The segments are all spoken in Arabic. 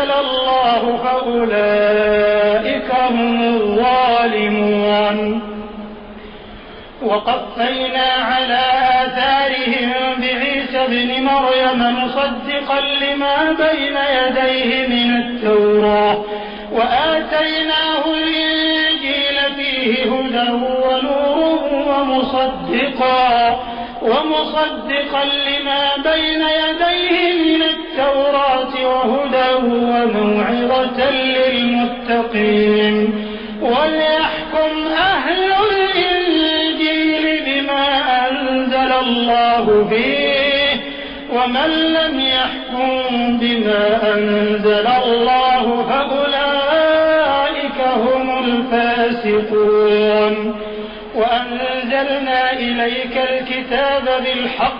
أنزل الله فأولئك هم الظالمون. وقفينا على آثارهم بعيسى ابن مريم مصدقا لما بين يديه من التوراة. وآتيناه الإنجيل فيه هدى ونور ومصدقا ومصدقا لما بين يديه من التوراة. وهدى وموعظة للمتقين. وليحكم أهل الإنجيل بما أنزل الله فيه ومن لم يحكم بما أنزل الله فأولئك هم الفاسقون. وأنزلنا إليك الكتاب بالحق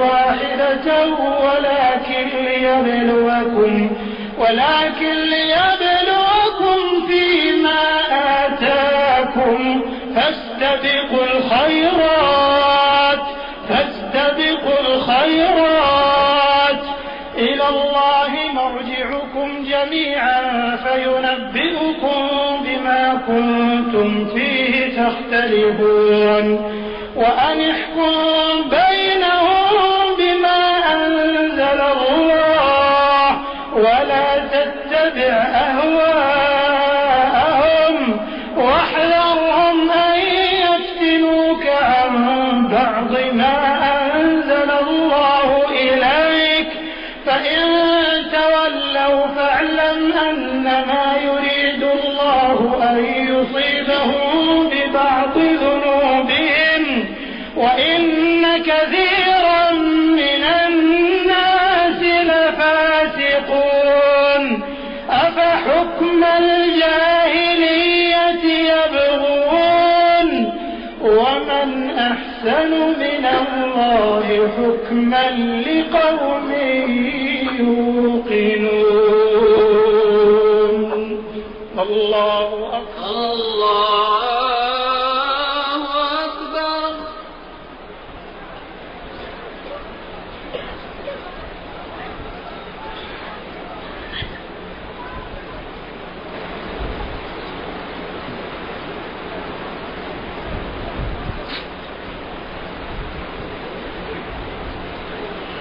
واحدة ولكن ليبلوكم ولكن ليبلوكم فيما آتاكم. فاستبقوا الخيرات فاستبقوا الخيرات. إلى الله مرجعكم جميعا فينبئكم بما كنتم فيه تختلفون. وأن احكم بينهم حكما لقوم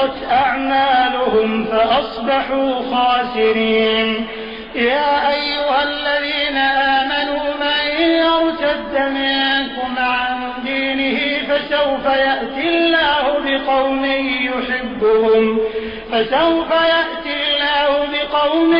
حبطت أعمالهم فأصبحوا خاسرين. يا أيها الذين آمنوا من يرتد منكم عن دينه فسوف يأتي الله بقوم يحبهم. فسوف يأتي الله بقوم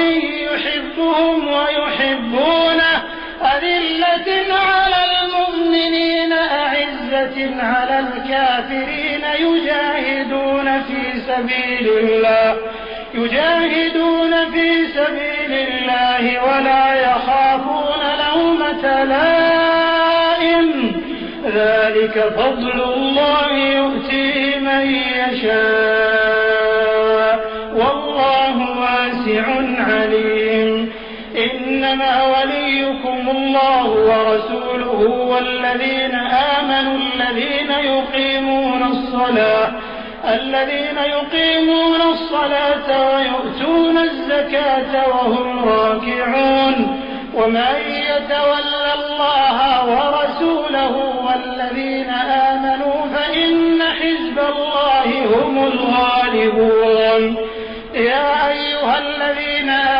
يحبهم ويحبونه. أذلة على المؤمنين أعزة على الكافرين يجاهدون في سبيل الله يجاهدون في سبيل الله ولا يخافون لومة لائم. ذلك فضل الله يؤتيه من يشاء والله واسع عليم. إنما وليكم الله ورسوله والذين آمنوا الذين يقيمون الصلاة الذين يقيمون الصلاة ويؤتون الزكاة وهم راكعون. ومن يتول الله ورسوله والذين آمنوا فإن حزب الله هم الغالبون. يا أيها الذين آمنوا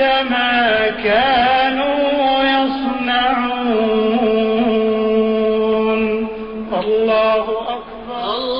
ما كانوا يصنعون. الله أكبر. الله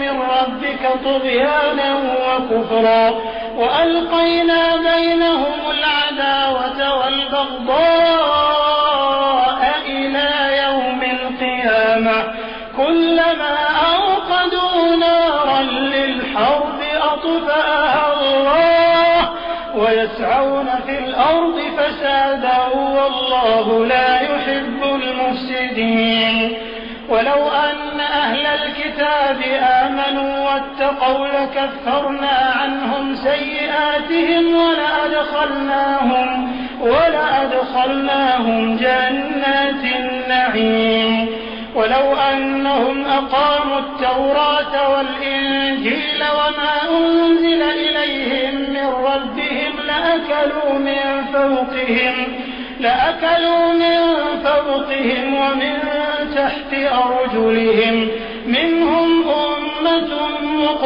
من ربك طغيانا وكفرا وألقينا بينهم العداوة والبغضاء إلى يوم القيامة. كلما أوقدوا نارا للحرب أطفأها الله ويسعون آمنوا واتقوا لكفرنا عنهم سيئاتهم ولأدخلناهم ولأدخلناهم جنات النعيم. ولو أنهم أقاموا التوراة والإنجيل وما أنزل إليهم من ربهم لأكلوا من فوقهم لأكلوا من فوقهم ومن تحت أرجلهم. منهم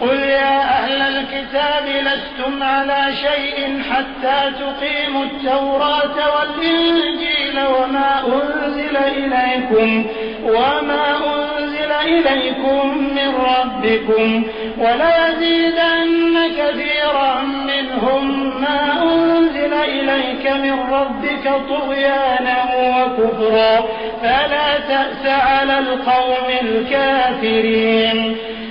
قل يا أهل الكتاب لستم على شيء حتى تقيموا التوراة والإنجيل وما أنزل إليكم وما أنزل إليكم من ربكم وليزيدن كثيرا منهم ما أنزل إليك من ربك طغيانا وكفرا فلا تأس على القوم الكافرين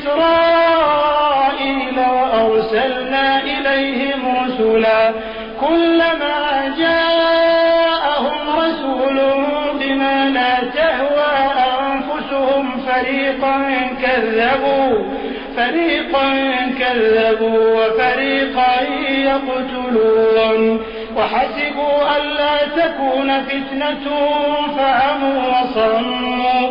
إسرائيل وأرسلنا إليهم رسلا كلما جاءهم رسول بما لا تهوى أنفسهم فريقا كذبوا فريقا كذبوا وفريقا يقتلون. وحسبوا ألا تكون فتنة فعموا وصموا.